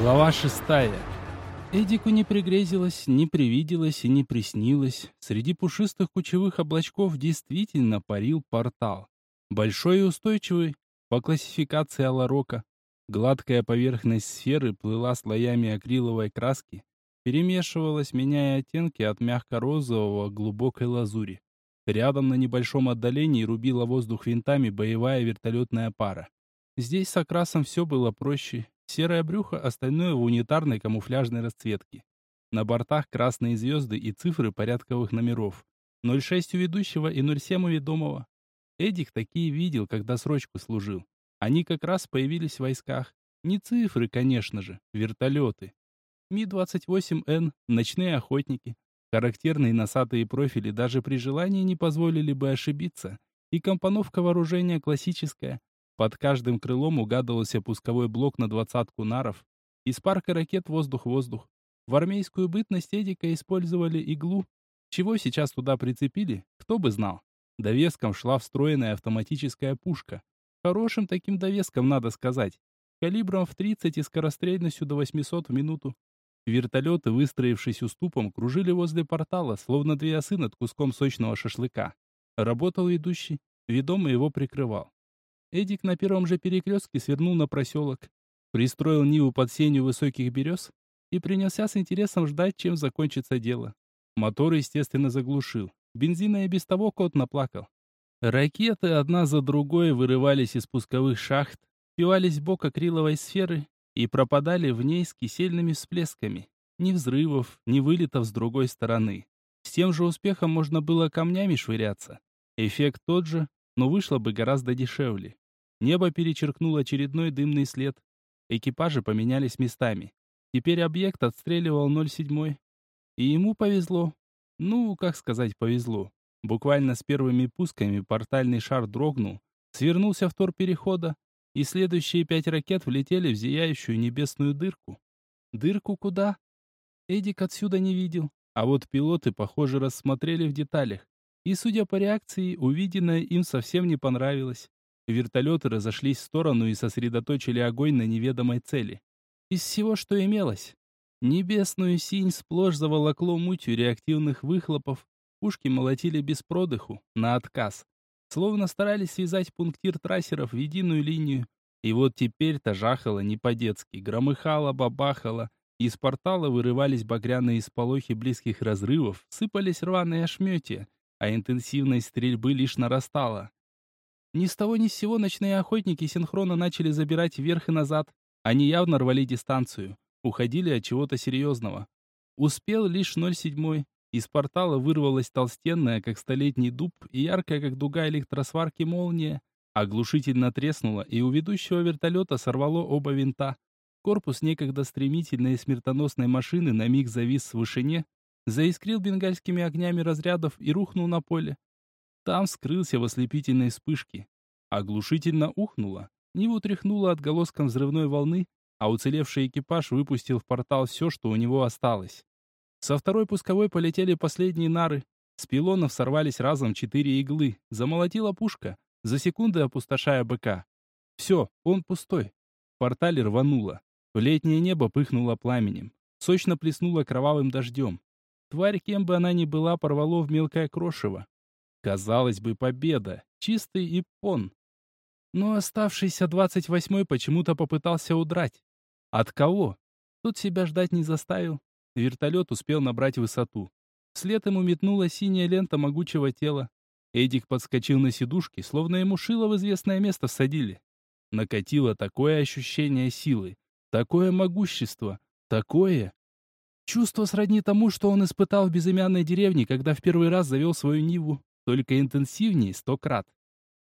Глава шестая. Эдику не пригрезилось, не привиделось и не приснилось. Среди пушистых кучевых облачков действительно парил портал. Большой и устойчивый, по классификации Аларока. Гладкая поверхность сферы плыла слоями акриловой краски, перемешивалась, меняя оттенки от мягко-розового к глубокой лазури. Рядом на небольшом отдалении рубила воздух винтами боевая вертолетная пара. Здесь с окрасом все было проще. Серое брюхо, остальное в унитарной камуфляжной расцветке. На бортах красные звезды и цифры порядковых номеров. 06 у ведущего и 07 у ведомого. Эдик такие видел, когда срочку служил. Они как раз появились в войсках. Не цифры, конечно же, вертолеты. Ми-28Н, ночные охотники. Характерные носатые профили даже при желании не позволили бы ошибиться. И компоновка вооружения классическая. Под каждым крылом угадывался пусковой блок на двадцатку наров. Из парка ракет воздух-воздух. В армейскую бытность Эдика использовали иглу. Чего сейчас туда прицепили, кто бы знал. Довеском шла встроенная автоматическая пушка. Хорошим таким довеском, надо сказать. Калибром в 30 и скорострельностью до 800 в минуту. Вертолеты, выстроившись уступом, кружили возле портала, словно две осы над куском сочного шашлыка. Работал ведущий, ведомый его прикрывал. Эдик на первом же перекрестке свернул на проселок, пристроил Ниву под сенью высоких берез и принялся с интересом ждать, чем закончится дело. Мотор, естественно, заглушил. Бензина и без того кот наплакал. Ракеты одна за другой вырывались из пусковых шахт, впивались в бок акриловой сферы и пропадали в ней с кисельными всплесками. Ни взрывов, ни вылетов с другой стороны. С тем же успехом можно было камнями швыряться. Эффект тот же, но вышло бы гораздо дешевле. Небо перечеркнул очередной дымный след. Экипажи поменялись местами. Теперь объект отстреливал 07. И ему повезло. Ну, как сказать, повезло. Буквально с первыми пусками портальный шар дрогнул, свернулся в тор перехода, и следующие пять ракет влетели в зияющую небесную дырку. Дырку куда? Эдик отсюда не видел, а вот пилоты, похоже, рассмотрели в деталях. И, судя по реакции, увиденное им совсем не понравилось. Вертолеты разошлись в сторону и сосредоточили огонь на неведомой цели. Из всего, что имелось. Небесную синь сплошь заволокло мутью реактивных выхлопов, пушки молотили без продыху, на отказ словно старались связать пунктир трассеров в единую линию. И вот теперь-то жахало не по-детски, громыхало, бабахало, из портала вырывались багряные сполохи близких разрывов, сыпались рваные ошметья, а интенсивность стрельбы лишь нарастала. Ни с того ни с сего ночные охотники синхронно начали забирать вверх и назад. Они явно рвали дистанцию, уходили от чего-то серьезного. Успел лишь 07 из портала вырвалась толстенная, как столетний дуб, и яркая, как дуга электросварки, молния. Оглушительно треснула, и у ведущего вертолета сорвало оба винта. Корпус некогда стремительной и смертоносной машины на миг завис в вышине, заискрил бенгальскими огнями разрядов и рухнул на поле. Там скрылся в ослепительной вспышке. Оглушительно ухнуло, Ниву тряхнуло отголоском взрывной волны, а уцелевший экипаж выпустил в портал все, что у него осталось. Со второй пусковой полетели последние нары. С пилонов сорвались разом четыре иглы. Замолотила пушка, за секунды опустошая быка. Все, он пустой. В портале рвануло. В летнее небо пыхнуло пламенем. Сочно плеснуло кровавым дождем. Тварь, кем бы она ни была, порвало в мелкое крошево. Казалось бы, победа. Чистый иппон. Но оставшийся двадцать восьмой почему-то попытался удрать. От кого? Тут себя ждать не заставил. Вертолет успел набрать высоту. Вслед ему метнула синяя лента могучего тела. Эдик подскочил на сидушки, словно ему шило в известное место всадили. Накатило такое ощущение силы, такое могущество, такое... Чувство сродни тому, что он испытал в безымянной деревне, когда в первый раз завел свою Ниву, только интенсивнее сто крат.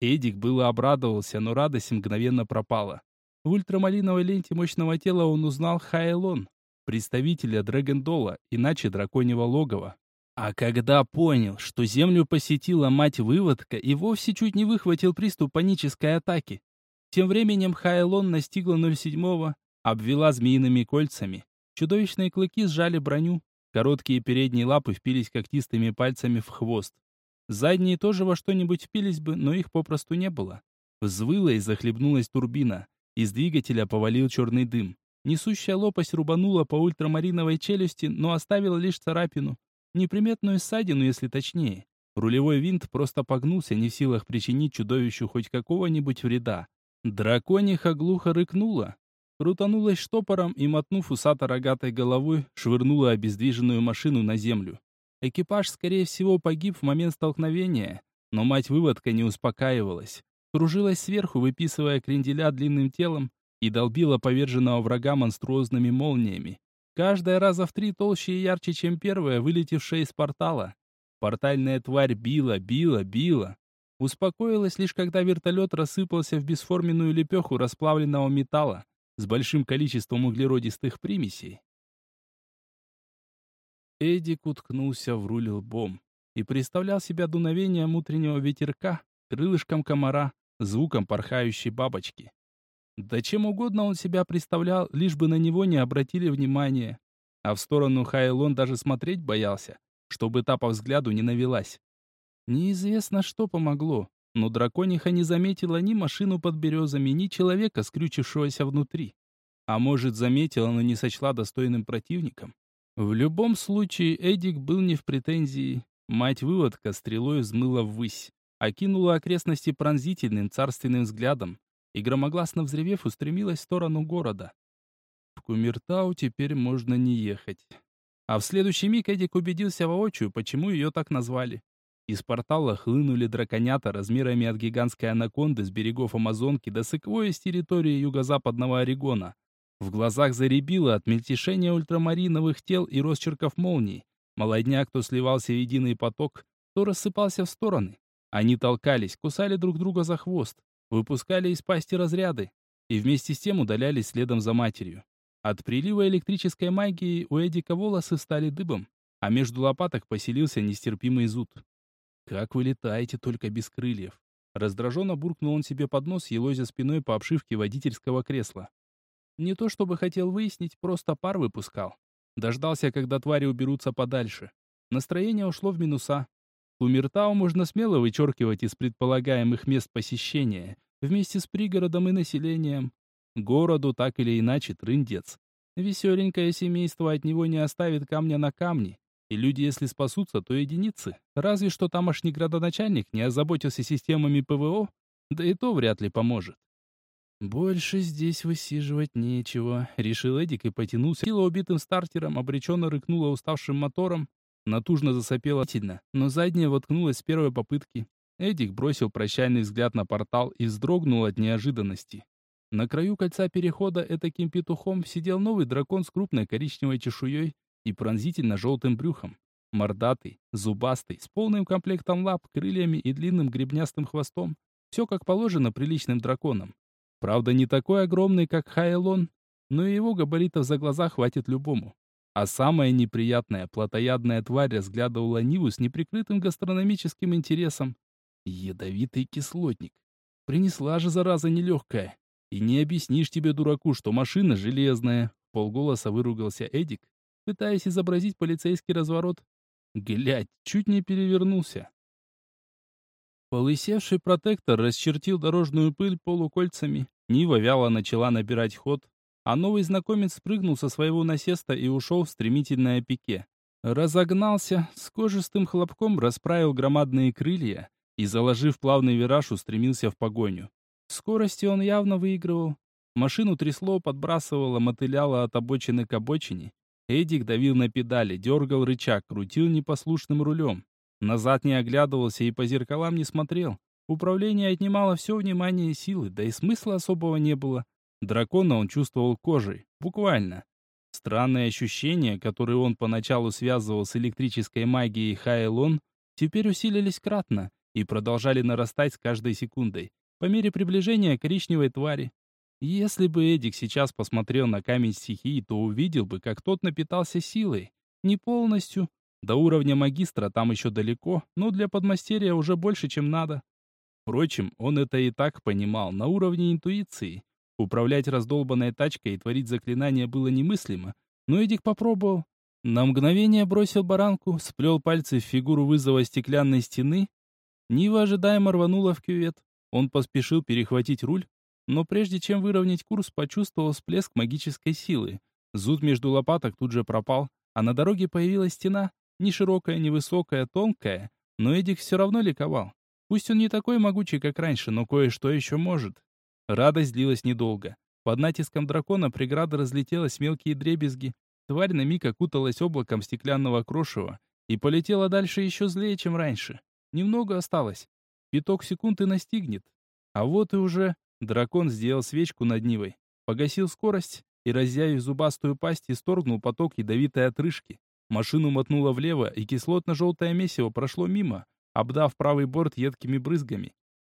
Эдик было обрадовался, но радость мгновенно пропала. В ультрамалиновой ленте мощного тела он узнал Хайлон, представителя Дрэгондола, иначе драконьего логова. А когда понял, что землю посетила мать-выводка и вовсе чуть не выхватил приступ панической атаки. Тем временем Хайлон настигла 07-го, обвела змеиными кольцами. Чудовищные клыки сжали броню, короткие передние лапы впились когтистыми пальцами в хвост. Задние тоже во что-нибудь впились бы, но их попросту не было. Взвыла и захлебнулась турбина. Из двигателя повалил черный дым. Несущая лопасть рубанула по ультрамариновой челюсти, но оставила лишь царапину. Неприметную ссадину, если точнее. Рулевой винт просто погнулся, не в силах причинить чудовищу хоть какого-нибудь вреда. Дракониха глухо рыкнула, крутанулась штопором и, мотнув усато-рогатой головой, швырнула обездвиженную машину на землю. Экипаж, скорее всего, погиб в момент столкновения, но мать-выводка не успокаивалась. Кружилась сверху, выписывая кренделя длинным телом и долбила поверженного врага монструозными молниями. Каждая раза в три толще и ярче, чем первая, вылетевшая из портала. Портальная тварь била, била, била. Успокоилась лишь когда вертолет рассыпался в бесформенную лепеху расплавленного металла с большим количеством углеродистых примесей. Эдик уткнулся в руль лбом и представлял себя дуновением утреннего ветерка, крылышком комара, звуком порхающей бабочки. Да чем угодно он себя представлял, лишь бы на него не обратили внимания. А в сторону Хайлон даже смотреть боялся, чтобы та по взгляду не навелась. Неизвестно, что помогло, но дракониха не заметила ни машину под березами, ни человека, скрючившегося внутри. А может, заметила, но не сочла достойным противником. В любом случае, Эдик был не в претензии. Мать-выводка стрелой взмыла ввысь, окинула окрестности пронзительным царственным взглядом и, громогласно взревев, устремилась в сторону города. В Кумертау теперь можно не ехать. А в следующий миг Эдик убедился воочию, почему ее так назвали. Из портала хлынули драконята размерами от гигантской анаконды с берегов Амазонки до секвоя с территории юго-западного Орегона. В глазах заребило от мельтешения ультрамариновых тел и росчерков молний. Молодняк то сливался в единый поток, то рассыпался в стороны. Они толкались, кусали друг друга за хвост, выпускали из пасти разряды и вместе с тем удалялись следом за матерью. От прилива электрической магии у Эдика волосы стали дыбом, а между лопаток поселился нестерпимый зуд. «Как вы летаете, только без крыльев?» Раздраженно буркнул он себе под нос, елозя спиной по обшивке водительского кресла. Не то чтобы хотел выяснить, просто пар выпускал. Дождался, когда твари уберутся подальше. Настроение ушло в минуса. Кумертау можно смело вычеркивать из предполагаемых мест посещения, вместе с пригородом и населением. Городу так или иначе трындец. Веселенькое семейство от него не оставит камня на камне. И люди, если спасутся, то единицы. Разве что тамошний градоначальник не озаботился системами ПВО, да и то вряд ли поможет. «Больше здесь высиживать нечего», — решил Эдик и потянулся. Сила убитым стартером обреченно рыкнула уставшим мотором, натужно засопела но задняя воткнулась с первой попытки. Эдик бросил прощальный взгляд на портал и вздрогнул от неожиданности. На краю кольца перехода этаким петухом сидел новый дракон с крупной коричневой чешуей и пронзительно желтым брюхом. Мордатый, зубастый, с полным комплектом лап, крыльями и длинным гребнястым хвостом. Все как положено приличным драконам. Правда, не такой огромный, как Хайлон, но его габаритов за глаза хватит любому. А самая неприятная, плотоядная тварь разглядывала Ниву с неприкрытым гастрономическим интересом. Ядовитый кислотник. Принесла же, зараза, нелегкая. И не объяснишь тебе, дураку, что машина железная. Полголоса выругался Эдик, пытаясь изобразить полицейский разворот. Глядь, чуть не перевернулся. Полысевший протектор расчертил дорожную пыль полукольцами. Нива вяло начала набирать ход, а новый знакомец спрыгнул со своего насеста и ушел в стремительное пике. Разогнался, с кожистым хлопком расправил громадные крылья и, заложив плавный вираж, устремился в погоню. В скорости он явно выигрывал. Машину трясло, подбрасывало, мотыляло от обочины к обочине. Эдик давил на педали, дергал рычаг, крутил непослушным рулем. Назад не оглядывался и по зеркалам не смотрел. Управление отнимало все внимание и силы, да и смысла особого не было. Дракона он чувствовал кожей, буквально. Странные ощущения, которые он поначалу связывал с электрической магией Хайлон, теперь усилились кратно и продолжали нарастать с каждой секундой по мере приближения коричневой твари. Если бы Эдик сейчас посмотрел на камень стихии, то увидел бы, как тот напитался силой. Не полностью. До уровня магистра там еще далеко, но для подмастерья уже больше, чем надо. Впрочем, он это и так понимал, на уровне интуиции. Управлять раздолбанной тачкой и творить заклинания было немыслимо, но Эдик попробовал. На мгновение бросил баранку, сплел пальцы в фигуру вызова стеклянной стены. Нива ожидаемо рванула в кювет. Он поспешил перехватить руль, но прежде чем выровнять курс, почувствовал всплеск магической силы. Зуд между лопаток тут же пропал, а на дороге появилась стена, не широкая, не высокая, тонкая, но Эдик все равно ликовал. Пусть он не такой могучий, как раньше, но кое-что еще может. Радость длилась недолго. Под натиском дракона преграда разлетелась мелкие дребезги. Тварь на миг окуталась облаком стеклянного крошева и полетела дальше еще злее, чем раньше. Немного осталось. Пяток секунд и настигнет. А вот и уже дракон сделал свечку над Нивой, погасил скорость и, разъявив зубастую пасть, исторгнул поток ядовитой отрыжки. Машину мотнуло влево, и кислотно-желтое месиво прошло мимо, обдав правый борт едкими брызгами.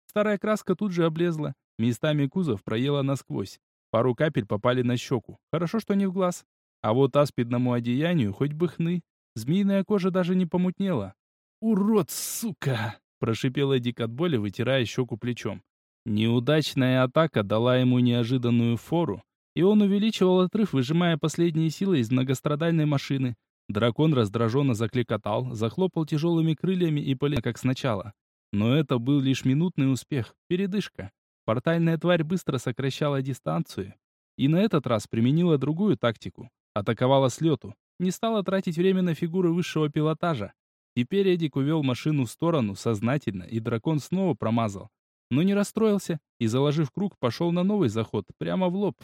Старая краска тут же облезла, местами кузов проела насквозь. Пару капель попали на щеку. Хорошо, что не в глаз. А вот аспидному одеянию хоть бы хны. Змеиная кожа даже не помутнела. «Урод, сука!» – прошипел Эдик от боли, вытирая щеку плечом. Неудачная атака дала ему неожиданную фору, и он увеличивал отрыв, выжимая последние силы из многострадальной машины. Дракон раздраженно закликотал, захлопал тяжелыми крыльями и полез, как сначала. Но это был лишь минутный успех, передышка. Портальная тварь быстро сокращала дистанцию. И на этот раз применила другую тактику. Атаковала с лету. Не стала тратить время на фигуры высшего пилотажа. Теперь Эдик увел машину в сторону сознательно, и дракон снова промазал. Но не расстроился и, заложив круг, пошел на новый заход, прямо в лоб.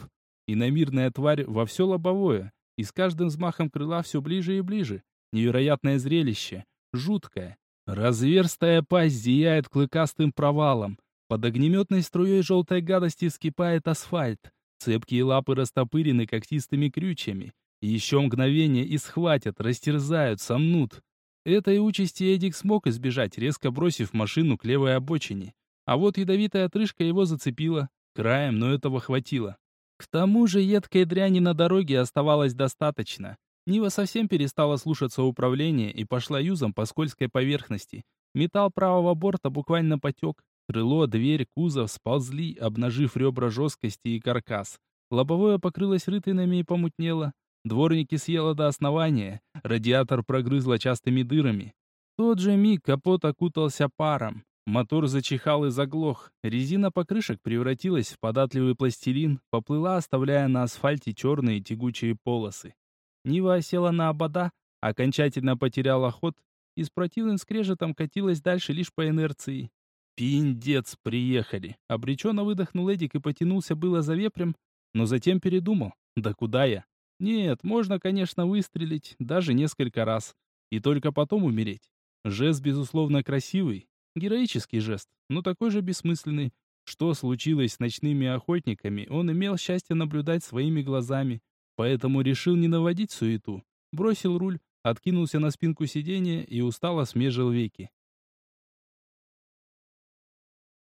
Иномирная тварь во все лобовое, и с каждым взмахом крыла все ближе и ближе. Невероятное зрелище, жуткое. Разверстая пасть зияет клыкастым провалом. Под огнеметной струей желтой гадости вскипает асфальт. Цепкие лапы растопырены когтистыми крючьями. Еще мгновение и схватят, растерзают, сомнут. Этой участи Эдик смог избежать, резко бросив машину к левой обочине. А вот ядовитая отрыжка его зацепила. Краем, но этого хватило. К тому же едкой дряни на дороге оставалось достаточно. Нива совсем перестала слушаться управления и пошла юзом по скользкой поверхности. Металл правого борта буквально потек. Крыло, дверь, кузов сползли, обнажив ребра жесткости и каркас. Лобовое покрылось рытынами и помутнело. Дворники съело до основания, радиатор прогрызло частыми дырами. В тот же миг капот окутался паром. Мотор зачихал и заглох. Резина покрышек превратилась в податливый пластилин, поплыла, оставляя на асфальте черные тягучие полосы. Нива осела на обода, окончательно потеряла ход и с противным скрежетом катилась дальше лишь по инерции. «Пиндец, приехали!» Обреченно выдохнул Эдик и потянулся было за вепрем, но затем передумал. «Да куда я?» «Нет, можно, конечно, выстрелить, даже несколько раз, и только потом умереть. Жест, безусловно, красивый, Героический жест, но такой же бессмысленный. Что случилось с ночными охотниками, он имел счастье наблюдать своими глазами, поэтому решил не наводить суету. Бросил руль, откинулся на спинку сиденья и устало смежил веки.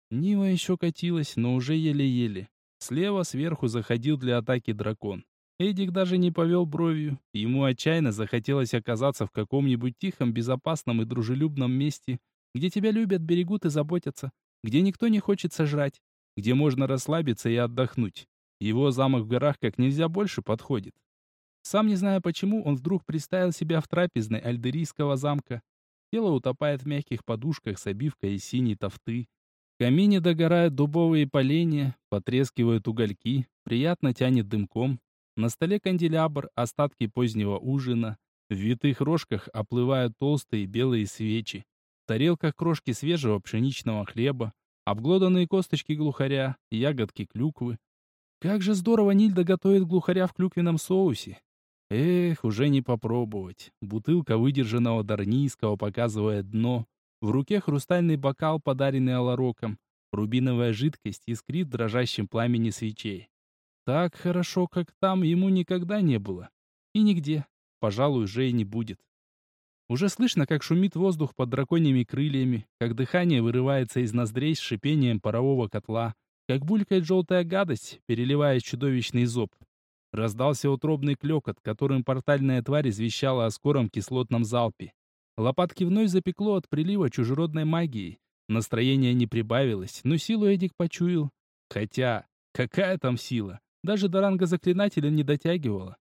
Нива еще катилась, но уже еле-еле. Слева сверху заходил для атаки дракон. Эдик даже не повел бровью. Ему отчаянно захотелось оказаться в каком-нибудь тихом, безопасном и дружелюбном месте, где тебя любят, берегут и заботятся, где никто не хочет сожрать, где можно расслабиться и отдохнуть. Его замок в горах как нельзя больше подходит. Сам не зная почему, он вдруг представил себя в трапезной альдерийского замка. Тело утопает в мягких подушках с обивкой из синей тофты. В камине догорают дубовые поленья, потрескивают угольки, приятно тянет дымком. На столе канделябр, остатки позднего ужина. В витых рожках оплывают толстые белые свечи тарелках крошки свежего пшеничного хлеба, обглоданные косточки глухаря, ягодки клюквы. Как же здорово Нильда готовит глухаря в клюквенном соусе. Эх, уже не попробовать. Бутылка выдержанного дарнийского показывает дно. В руке хрустальный бокал, подаренный алароком. Рубиновая жидкость искрит в дрожащем пламени свечей. Так хорошо, как там, ему никогда не было. И нигде. Пожалуй, уже и не будет. Уже слышно, как шумит воздух под драконьими крыльями, как дыхание вырывается из ноздрей с шипением парового котла, как булькает желтая гадость, переливаясь чудовищный зоб. Раздался утробный клёкот, которым портальная тварь извещала о скором кислотном залпе. Лопатки вновь запекло от прилива чужеродной магии. Настроение не прибавилось, но силу Эдик почуял. Хотя, какая там сила? Даже до ранга заклинателя не дотягивала.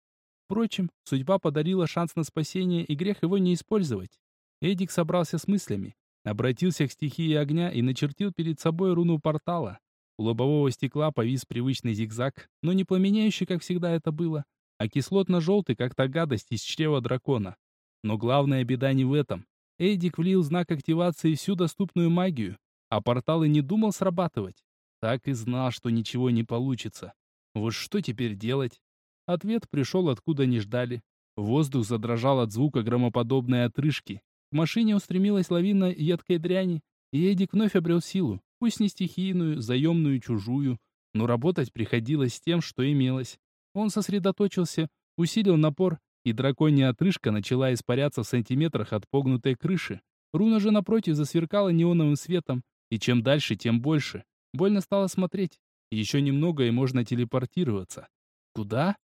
Впрочем, судьба подарила шанс на спасение, и грех его не использовать. Эдик собрался с мыслями, обратился к стихии огня и начертил перед собой руну портала. У лобового стекла повис привычный зигзаг, но не пламеняющий, как всегда это было, а кислотно-желтый, как та гадость из чрева дракона. Но главная беда не в этом. Эдик влил знак активации всю доступную магию, а портал и не думал срабатывать. Так и знал, что ничего не получится. Вот что теперь делать? Ответ пришел откуда не ждали. Воздух задрожал от звука громоподобной отрыжки. К машине устремилась лавина едкой дряни, и Эдик вновь обрел силу, пусть не стихийную, заемную, чужую, но работать приходилось с тем, что имелось. Он сосредоточился, усилил напор, и драконья отрыжка начала испаряться в сантиметрах от погнутой крыши. Руна же напротив засверкала неоновым светом, и чем дальше, тем больше. Больно стало смотреть. Еще немного, и можно телепортироваться. Куда?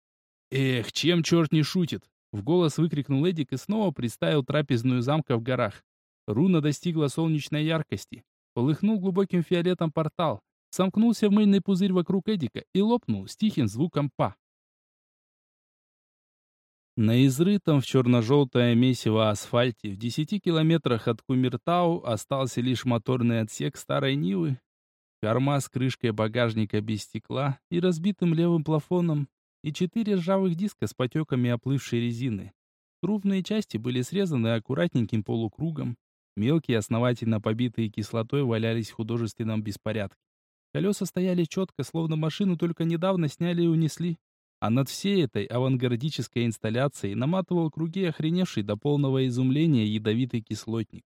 Эх, чем черт не шутит? В голос выкрикнул Эдик и снова представил трапезную замка в горах. Руна достигла солнечной яркости. Полыхнул глубоким фиолетом портал. Сомкнулся в мыльный пузырь вокруг Эдика и лопнул с тихим звуком «па». На изрытом в черно-желтое месиво асфальте в десяти километрах от Кумертау остался лишь моторный отсек старой Нивы, корма с крышкой багажника без стекла и разбитым левым плафоном, и четыре ржавых диска с потеками оплывшей резины. Крупные части были срезаны аккуратненьким полукругом, мелкие, основательно побитые кислотой, валялись в художественном беспорядке. Колеса стояли четко, словно машину только недавно сняли и унесли. А над всей этой авангардической инсталляцией наматывал круги охреневший до полного изумления ядовитый кислотник.